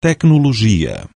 tecnologia.